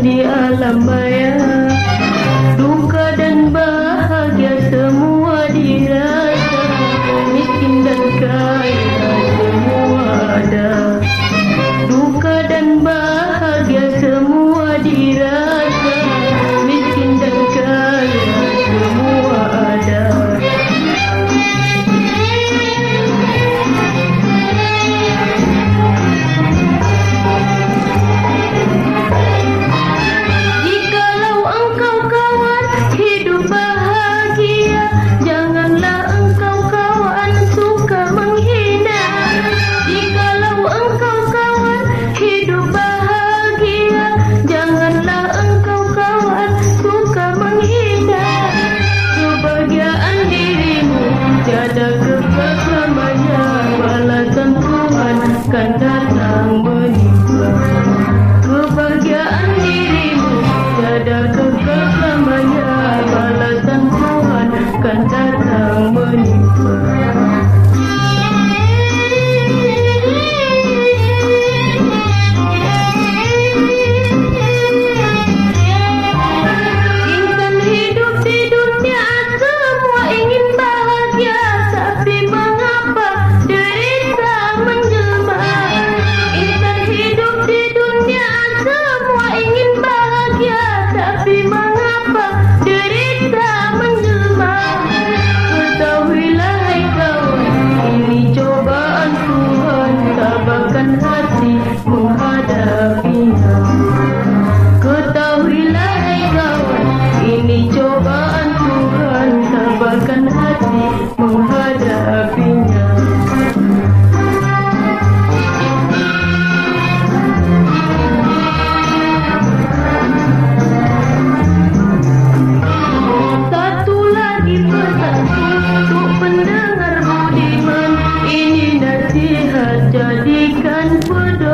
di alam maya. find